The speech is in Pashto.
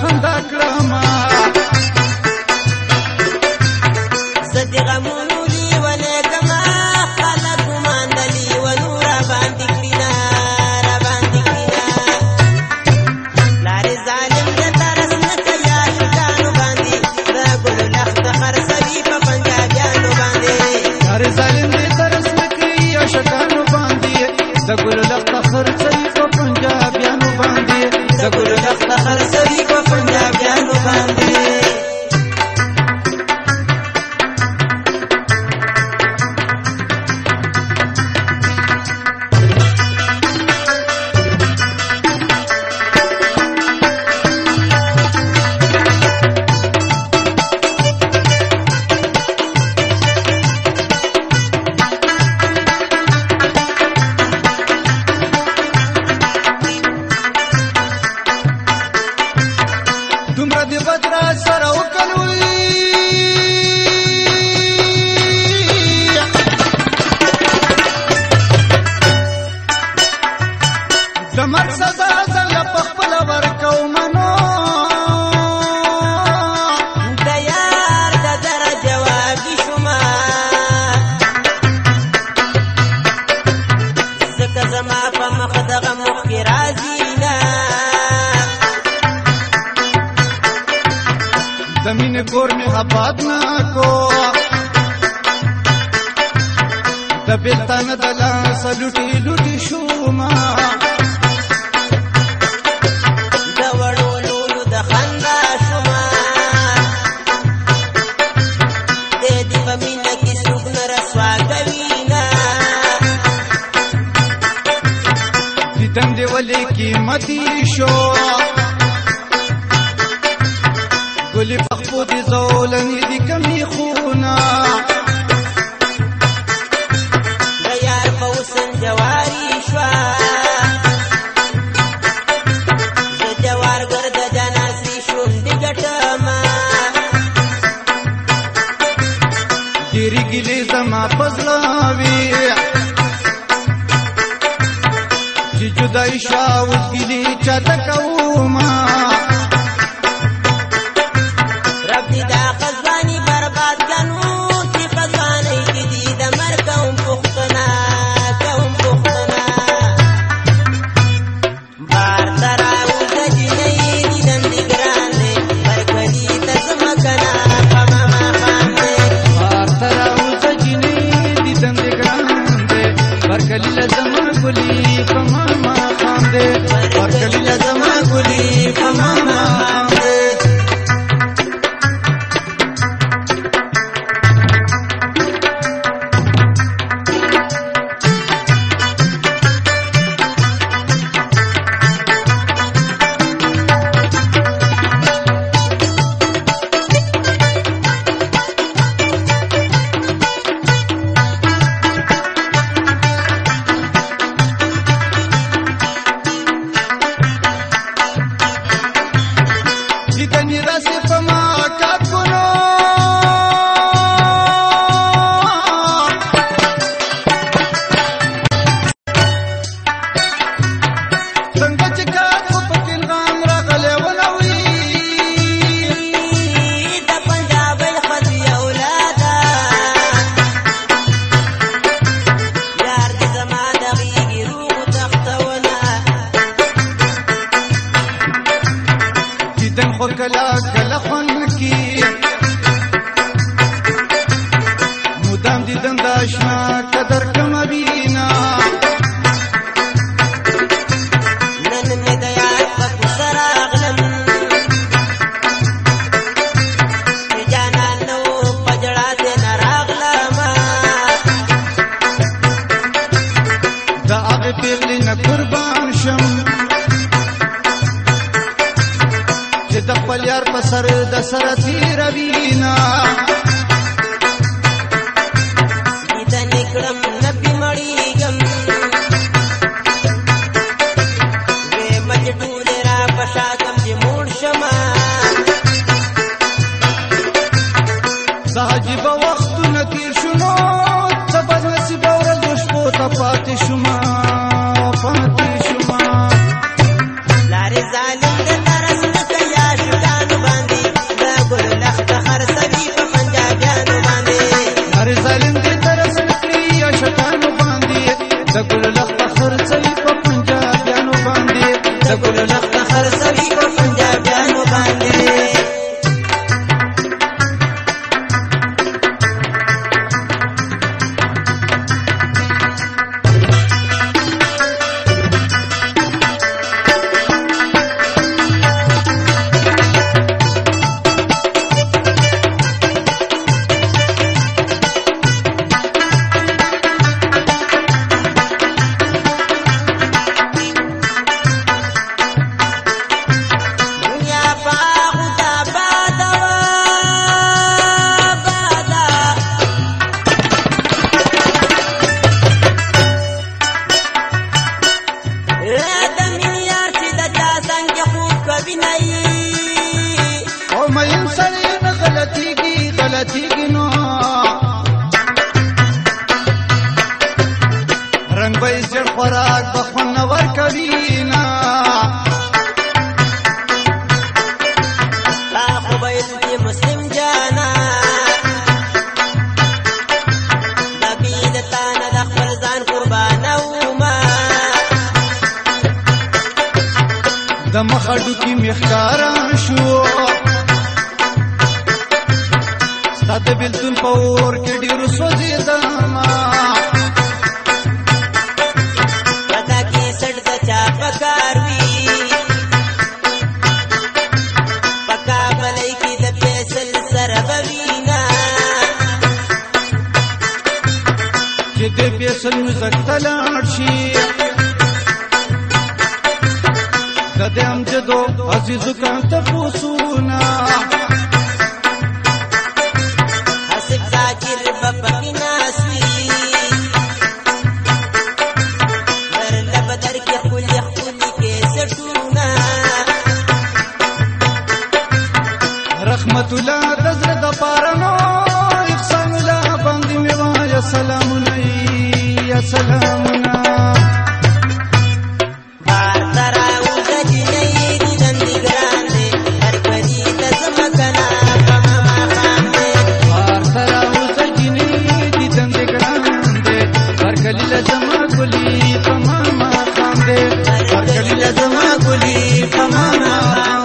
خندا کړم خدای سره وکړوي د مين کور می حفات نه کو د بيتان د لاس لټي لټي شو ما د وړو لولو د خندا شو ما د دې په مين کې سوګ نه رسوا کوي نه دې تند ولې کې متي شو بزولنی دی کمی خونا دیار فوسن جواری شوا جوار گرد جناسی شون دی گٹما دیری گلی زما پزلاوی چې جدای شاو گلی چاته کوما دا کله خوند کی مدام دي دند آشنا په سر د سر تیروینا د ګل لخت خرڅې په پنجاب یانو باندې د ګل خړو کې مخکارم شو ستاسو بلتون پور کې ډیر سوځیدم پتا کې سړ د چا پکار وی پکا بلې کې د پیسل سره بوینا چې د پیسل مزکتل اړشي కదే అంజదో అజీజు కాంత పూసూనా హసిబ్ సాకిర్ బబ్బకి నాసి వరల బదర్ కి కుల్ యఖుని కే సటూనా రహమతుల్లా దజ్ర దపారనో ఇహ్సానుల్లా బంది మివాయ సలామునై సలామునా ګلي په ما ما خاندې هر کله زما ګلي په ما ما